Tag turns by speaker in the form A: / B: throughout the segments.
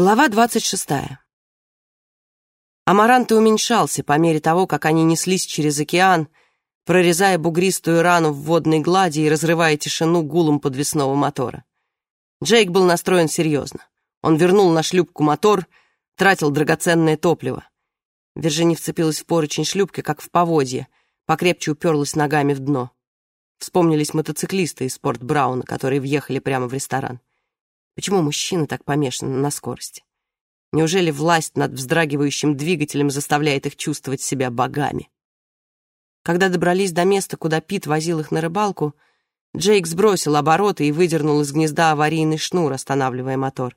A: Глава двадцать шестая. Амарант уменьшался по мере того, как они неслись через океан, прорезая бугристую рану в водной глади и разрывая тишину гулом подвесного мотора. Джейк был настроен серьезно. Он вернул на шлюпку мотор, тратил драгоценное топливо. Вержини вцепилась в поручень шлюпки, как в поводье, покрепче уперлась ногами в дно. Вспомнились мотоциклисты из Спорт Брауна, которые въехали прямо в ресторан. Почему мужчины так помешаны на скорости? Неужели власть над вздрагивающим двигателем заставляет их чувствовать себя богами? Когда добрались до места, куда Пит возил их на рыбалку, Джейк сбросил обороты и выдернул из гнезда аварийный шнур, останавливая мотор.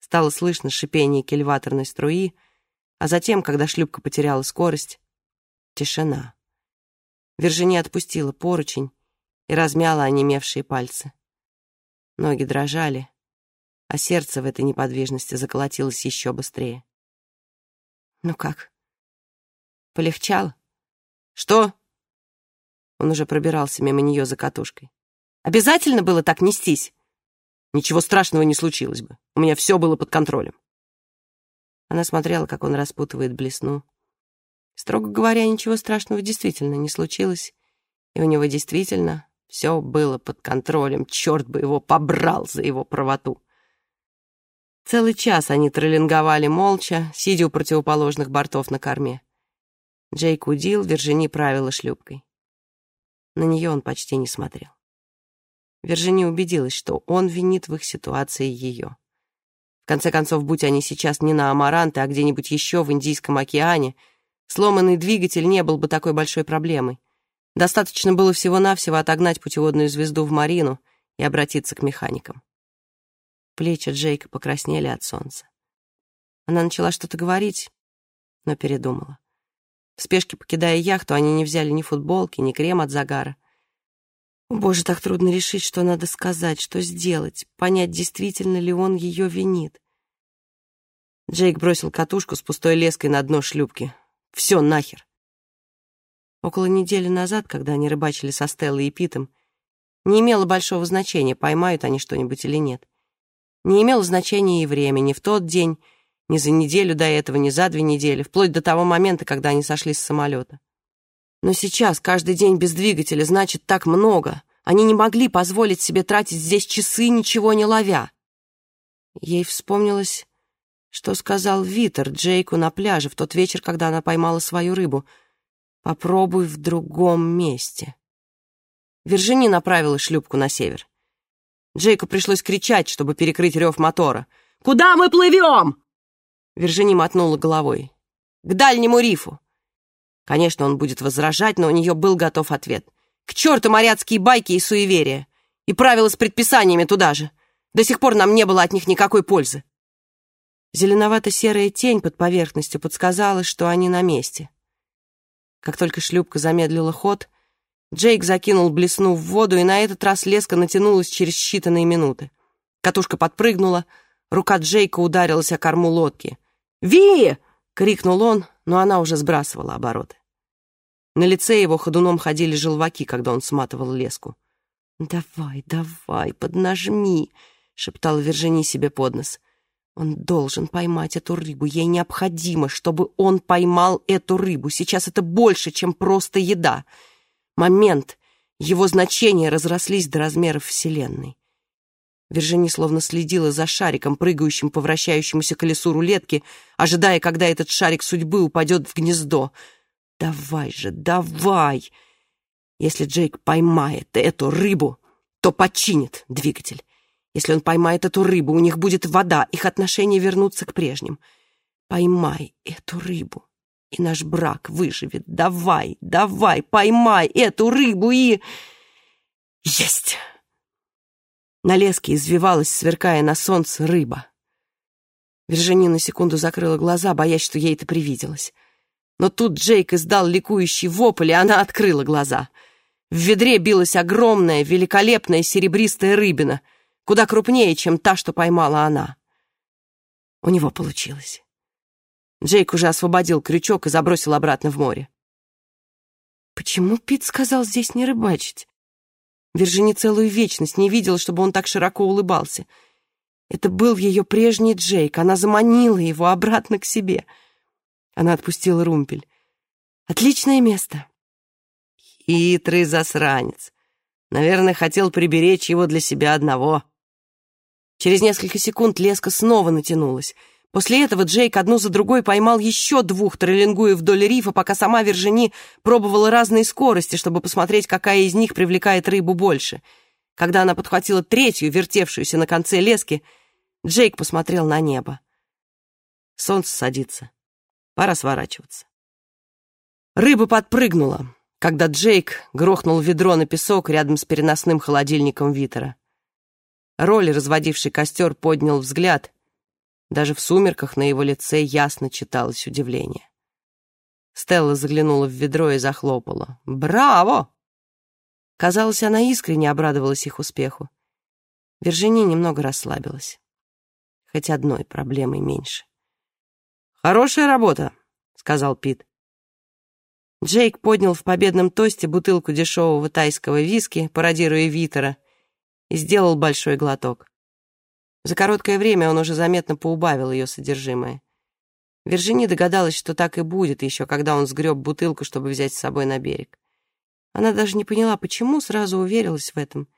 A: Стало слышно шипение кильваторной струи, а затем, когда шлюпка потеряла скорость, тишина. Вержини отпустила поручень и размяла онемевшие пальцы. Ноги дрожали, а сердце в этой неподвижности заколотилось еще быстрее. «Ну как? Полегчало?» «Что?» Он уже пробирался мимо нее за катушкой. «Обязательно было так нестись?» «Ничего страшного не случилось бы. У меня все было под контролем». Она смотрела, как он распутывает блесну. Строго говоря, ничего страшного действительно не случилось, и у него действительно все было под контролем. Черт бы его побрал за его правоту. Целый час они троллинговали молча, сидя у противоположных бортов на корме. Джейк удил, Вержини правила шлюпкой. На нее он почти не смотрел. Вержини убедилась, что он винит в их ситуации ее. В конце концов, будь они сейчас не на Амаранте, а где-нибудь еще в Индийском океане, сломанный двигатель не был бы такой большой проблемой. Достаточно было всего-навсего отогнать путеводную звезду в Марину и обратиться к механикам. Плечи Джейка покраснели от солнца. Она начала что-то говорить, но передумала. В спешке покидая яхту, они не взяли ни футболки, ни крем от загара. О, боже, так трудно решить, что надо сказать, что сделать, понять, действительно ли он ее винит. Джейк бросил катушку с пустой леской на дно шлюпки. Все нахер. Около недели назад, когда они рыбачили со Стеллой и Питом, не имело большого значения, поймают они что-нибудь или нет. Не имело значения и время, ни в тот день, ни за неделю до этого, ни за две недели, вплоть до того момента, когда они сошли с самолета. Но сейчас каждый день без двигателя значит так много. Они не могли позволить себе тратить здесь часы, ничего не ловя. Ей вспомнилось, что сказал Витер Джейку на пляже в тот вечер, когда она поймала свою рыбу. «Попробуй в другом месте». Виржини направила шлюпку на север. Джейку пришлось кричать, чтобы перекрыть рев мотора. «Куда мы плывем?» Виржини мотнула головой. «К дальнему рифу». Конечно, он будет возражать, но у нее был готов ответ. «К черту моряцкие байки и суеверия! И правила с предписаниями туда же! До сих пор нам не было от них никакой пользы!» Зеленовато-серая тень под поверхностью подсказала, что они на месте. Как только шлюпка замедлила ход, Джейк закинул блесну в воду, и на этот раз леска натянулась через считанные минуты. Катушка подпрыгнула, рука Джейка ударилась о корму лодки. «Ви!» — крикнул он, но она уже сбрасывала обороты. На лице его ходуном ходили желваки, когда он сматывал леску. «Давай, давай, поднажми!» — шептала Вержини себе под нос. «Он должен поймать эту рыбу. Ей необходимо, чтобы он поймал эту рыбу. Сейчас это больше, чем просто еда момент, его значения разрослись до размеров Вселенной. Вержини словно следила за шариком, прыгающим по вращающемуся колесу рулетки, ожидая, когда этот шарик судьбы упадет в гнездо. «Давай же, давай!» Если Джейк поймает эту рыбу, то починит двигатель. Если он поймает эту рыбу, у них будет вода, их отношения вернутся к прежним. Поймай эту рыбу и наш брак выживет. Давай, давай, поймай эту рыбу и... Есть! На леске извивалась, сверкая на солнце, рыба. Виржини на секунду закрыла глаза, боясь, что ей это привиделось. Но тут Джейк издал ликующий вопль, и она открыла глаза. В ведре билась огромная, великолепная серебристая рыбина, куда крупнее, чем та, что поймала она. У него получилось. Джейк уже освободил крючок и забросил обратно в море. Почему Пит сказал здесь не рыбачить? Виржини целую вечность не видела, чтобы он так широко улыбался. Это был ее прежний Джейк. Она заманила его обратно к себе. Она отпустила румпель. Отличное место.
B: Хитрый засранец. Наверное, хотел приберечь его для себя одного.
A: Через несколько секунд леска снова натянулась. После этого Джейк одну за другой поймал еще двух, троллингуя вдоль рифа, пока сама Вержини пробовала разные скорости, чтобы посмотреть, какая из них привлекает рыбу больше. Когда она подхватила третью, вертевшуюся на конце лески, Джейк посмотрел на небо. Солнце садится. Пора сворачиваться. Рыба подпрыгнула, когда Джейк грохнул ведро на песок рядом с переносным холодильником Витера. Роли, разводивший костер, поднял взгляд. Даже в сумерках на его лице ясно читалось удивление. Стелла заглянула в ведро и захлопала. «Браво!» Казалось, она искренне обрадовалась их успеху. Виржини немного расслабилась. Хоть одной проблемой меньше.
B: «Хорошая работа», — сказал Пит.
A: Джейк поднял в победном тосте бутылку дешевого тайского виски, пародируя Витера, и сделал большой глоток. За короткое время он уже заметно поубавил ее содержимое. Виржини догадалась, что так и будет, еще когда он сгреб бутылку, чтобы взять с собой на берег. Она даже не поняла, почему сразу уверилась в этом,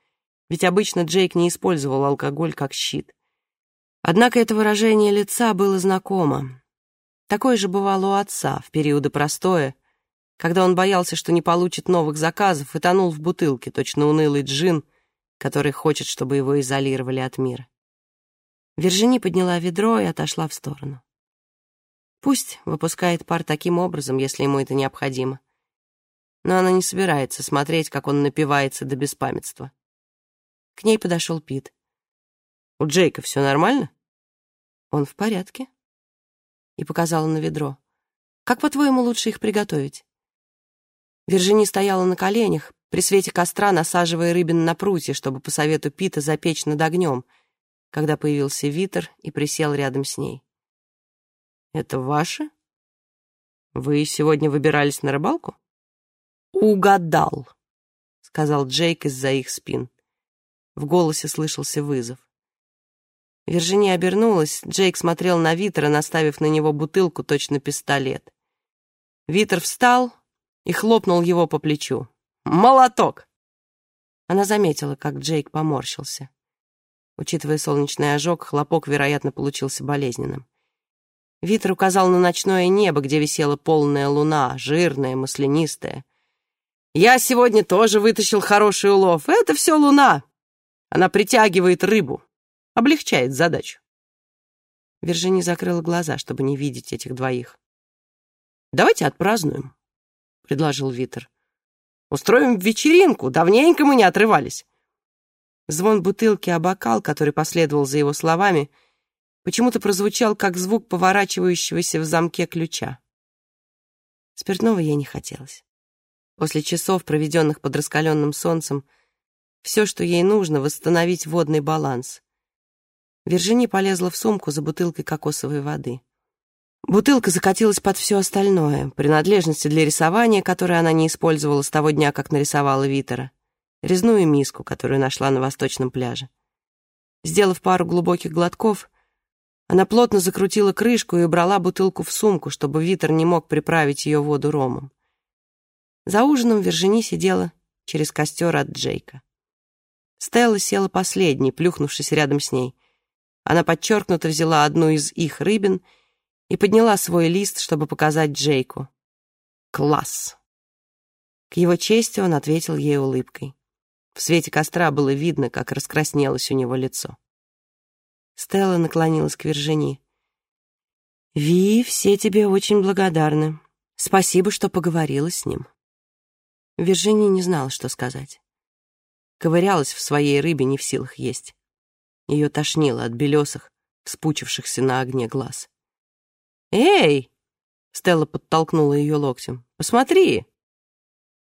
A: ведь обычно Джейк не использовал алкоголь как щит. Однако это выражение лица было знакомо. Такое же бывало у отца в периоды простоя, когда он боялся, что не получит новых заказов, и тонул в бутылке, точно унылый джин, который хочет, чтобы его изолировали от мира. Вержини подняла ведро и отошла в сторону. Пусть выпускает пар таким образом, если ему это необходимо. Но она не собирается смотреть, как он напивается до беспамятства. К ней подошел Пит.
B: «У Джейка все нормально?»
A: «Он в порядке», — и показала на ведро. «Как, по-твоему, лучше их приготовить?» Вержини стояла на коленях, при свете костра насаживая рыбин на прутье, чтобы по совету Пита запечь над огнем, когда появился Витер и присел рядом с ней.
B: «Это ваши? Вы сегодня выбирались на рыбалку?»
A: «Угадал», — сказал Джейк из-за их спин. В голосе слышался вызов. Виржиния обернулась, Джейк смотрел на Витера, наставив на него бутылку, точно пистолет. Витер встал и хлопнул его по плечу. «Молоток!» Она заметила, как Джейк поморщился. Учитывая солнечный ожог, хлопок, вероятно, получился болезненным. Витер указал на ночное небо, где висела полная луна, жирная, маслянистая. «Я сегодня тоже вытащил хороший улов. Это все луна. Она притягивает рыбу облегчает задачу. Вержини закрыла глаза, чтобы не видеть этих двоих. «Давайте отпразднуем», — предложил Витер. «Устроим вечеринку, давненько мы не отрывались». Звон бутылки о бокал, который последовал за его словами, почему-то прозвучал, как звук поворачивающегося в замке ключа. Спиртного ей не хотелось. После часов, проведенных под раскаленным солнцем, все, что ей нужно, восстановить водный баланс. Виржини полезла в сумку за бутылкой кокосовой воды. Бутылка закатилась под все остальное, принадлежности для рисования, которые она не использовала с того дня, как нарисовала Витера, резную миску, которую нашла на восточном пляже. Сделав пару глубоких глотков, она плотно закрутила крышку и убрала бутылку в сумку, чтобы Витер не мог приправить ее воду ромом. За ужином Виржини сидела через костер от Джейка. Стелла села последней, плюхнувшись рядом с ней. Она подчеркнуто взяла одну из их рыбин и подняла свой лист, чтобы показать Джейку. «Класс!» К его чести он ответил ей улыбкой. В свете костра было видно, как раскраснелось у него лицо. Стелла наклонилась к Вержини. «Ви, все тебе очень благодарны. Спасибо, что поговорила с ним». Вержини не знала, что сказать. Ковырялась в своей рыбе, не в силах есть. Ее тошнило от белесых, вспучившихся на огне глаз. «Эй!» — Стелла подтолкнула ее локтем. «Посмотри!»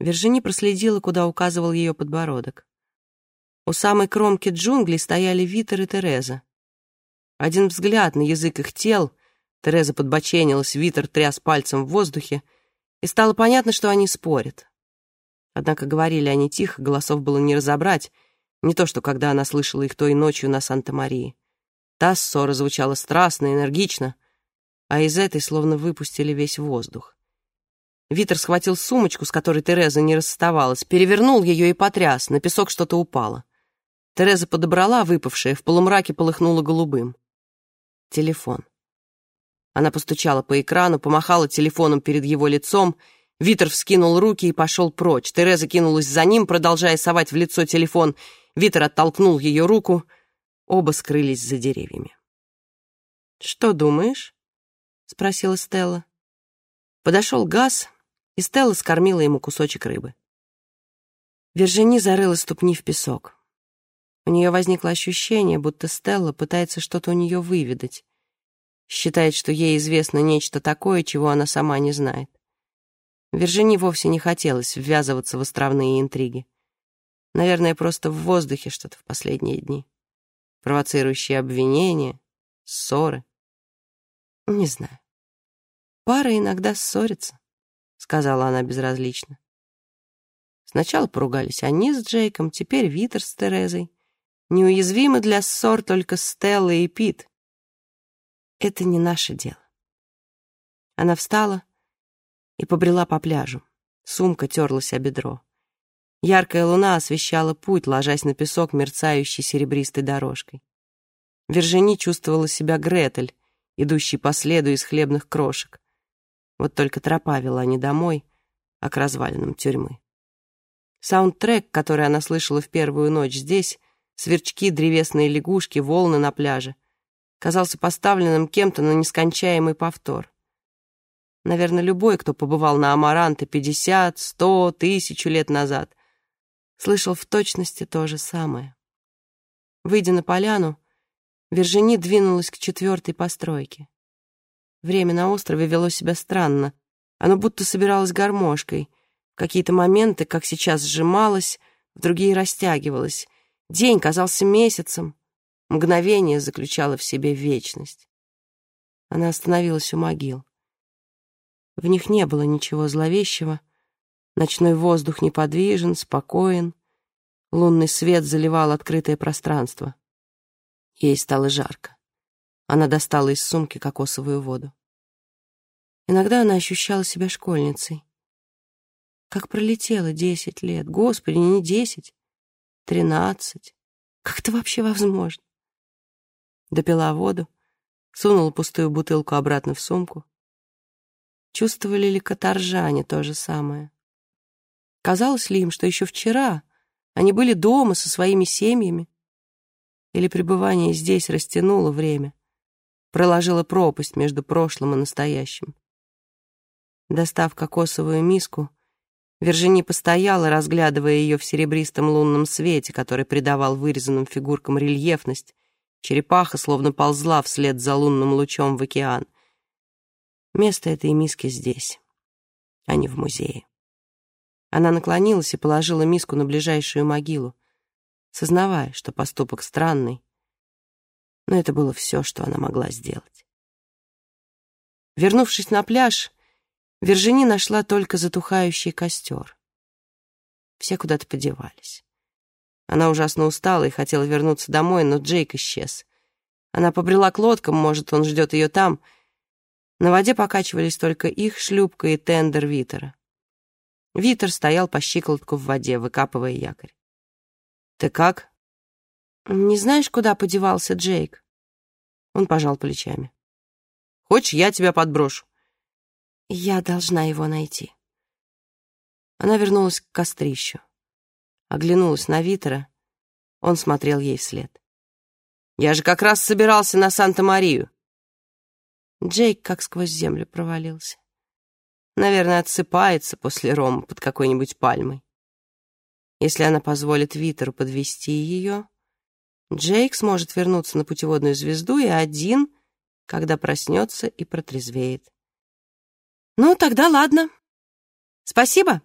A: Вержини проследила, куда указывал ее подбородок. У самой кромки джунглей стояли Витер и Тереза. Один взгляд на язык их тел, Тереза подбоченилась, Витер тряс пальцем в воздухе, и стало понятно, что они спорят. Однако говорили они тихо, голосов было не разобрать, не то, что когда она слышала их той ночью на Санта-Марии. Та ссора звучала страстно, энергично, а из этой словно выпустили весь воздух. Витер схватил сумочку, с которой Тереза не расставалась, перевернул ее и потряс, на песок что-то упало. Тереза подобрала выпавшее, в полумраке полыхнула голубым. Телефон. Она постучала по экрану, помахала телефоном перед его лицом. Витер вскинул руки и пошел прочь. Тереза кинулась за ним, продолжая совать в лицо телефон. Витер оттолкнул ее руку. Оба скрылись за деревьями. «Что думаешь?» — спросила Стелла. Подошел Газ, и Стелла скормила ему кусочек рыбы. Вержини зарыла ступни в песок. У нее возникло ощущение, будто Стелла пытается что-то у нее выведать. Считает, что ей известно нечто такое, чего она сама не знает. Вержини вовсе не хотелось ввязываться в островные интриги. Наверное, просто в воздухе что-то в последние дни. Провоцирующие обвинения, ссоры. Не знаю. Пара иногда ссорится. — сказала она безразлично. Сначала поругались они с Джейком, теперь Витер с Терезой. Неуязвимы для ссор только Стелла и Пит. Это не наше дело. Она встала и побрела по пляжу. Сумка терлась о бедро. Яркая луна освещала путь, ложась на песок мерцающей серебристой дорожкой. Вержини чувствовала себя Гретель, идущей по следу из хлебных крошек. Вот только тропа вела не домой, а к развалинам тюрьмы. Саундтрек, который она слышала в первую ночь здесь, сверчки, древесные лягушки, волны на пляже, казался поставленным кем-то на нескончаемый повтор. Наверное, любой, кто побывал на Амаранте 50, 100, тысячу лет назад, слышал в точности то же самое. Выйдя на поляну, Вержини двинулась к четвертой постройке. Время на острове вело себя странно. Оно будто собиралось гармошкой. В какие-то моменты, как сейчас, сжималось, в другие растягивалось. День казался месяцем. Мгновение заключало в себе вечность. Она остановилась у могил. В них не было ничего зловещего. Ночной воздух неподвижен, спокоен. Лунный свет заливал открытое пространство. Ей стало жарко. Она достала из сумки кокосовую воду. Иногда она ощущала себя школьницей. Как пролетело десять лет. Господи, не десять, тринадцать. Как это вообще возможно? Допила воду, сунула пустую бутылку обратно в сумку. Чувствовали ли каторжане то же самое? Казалось ли им, что еще вчера они были дома со своими семьями? Или пребывание здесь растянуло время? Проложила пропасть между прошлым и настоящим. Достав кокосовую миску, Вержини постояла, разглядывая ее в серебристом лунном свете, который придавал вырезанным фигуркам рельефность. Черепаха словно ползла вслед за лунным лучом в океан. Место этой миски здесь, а не в музее. Она наклонилась и положила миску на ближайшую могилу, сознавая, что поступок странный, но это было все, что она могла сделать. Вернувшись на пляж, Вержини нашла только затухающий костер. Все куда-то подевались. Она ужасно устала и хотела вернуться домой, но Джейк исчез. Она побрела к лодкам, может, он ждет ее там. На воде покачивались только их шлюпка и тендер Витера. Витер стоял по щиколотку в воде, выкапывая якорь. «Ты как?» «Не знаешь, куда подевался Джейк?» Он пожал плечами. «Хочешь, я тебя подброшу?» «Я должна его найти». Она вернулась к кострищу. Оглянулась на Витера. Он смотрел ей вслед. «Я же как раз собирался на Санта-Марию». Джейк как сквозь землю провалился. Наверное, отсыпается после рома под какой-нибудь пальмой. Если она позволит Витеру подвести ее, Джейк сможет вернуться на путеводную звезду и один, когда проснется и протрезвеет. «Ну, тогда ладно. Спасибо».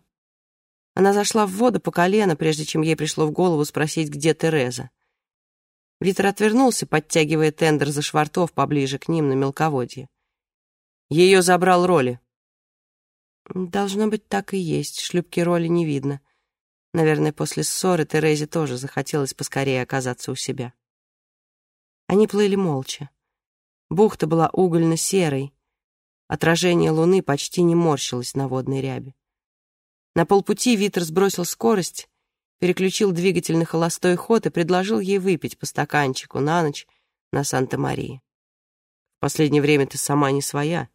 A: Она зашла в воду по колено, прежде чем ей пришло в голову спросить, где Тереза. Витер отвернулся, подтягивая тендер за швартов поближе к ним на мелководье. Ее забрал Роли. Должно быть, так и есть. Шлюпки Роли не видно. Наверное, после ссоры Терезе тоже захотелось поскорее оказаться у себя. Они плыли молча. Бухта была угольно-серой. Отражение луны почти не морщилось на водной ряби. На полпути Витер сбросил скорость, переключил двигатель на холостой ход и предложил ей выпить по стаканчику на ночь на Санта-Марии. В последнее время ты сама не своя.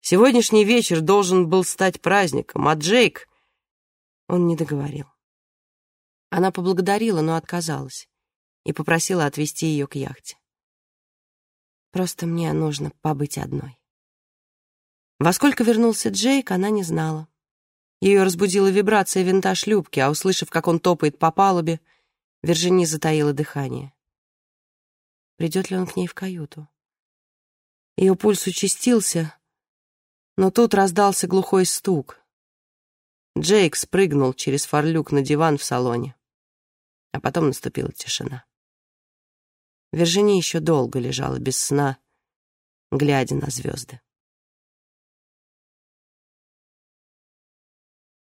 A: Сегодняшний вечер должен был стать праздником, а Джейк... Он не договорил. Она поблагодарила, но отказалась и попросила отвезти ее к яхте. Просто мне нужно побыть одной. Во сколько вернулся Джейк, она не знала. Ее разбудила вибрация винта шлюпки, а услышав, как он топает по палубе, Вержини затаила дыхание. Придет ли он к ней в каюту? Ее пульс участился, но тут раздался глухой стук. Джейк спрыгнул через фарлюк на диван в салоне, а потом наступила тишина. Вержини еще долго лежала без сна, глядя на звезды.